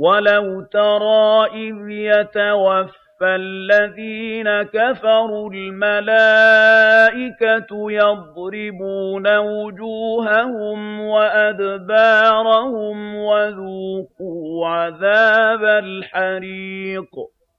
وَلَوْ تَرَىٰ إِذْ يَتَوَفَّى الَّذِينَ كَفَرُوا الْمَلَائِكَةُ يَضْرِبُونَ وُجُوهَهُمْ وَأَدْبَارَهُمْ وَذُوقُوا عَذَابَ الْحَرِيقِ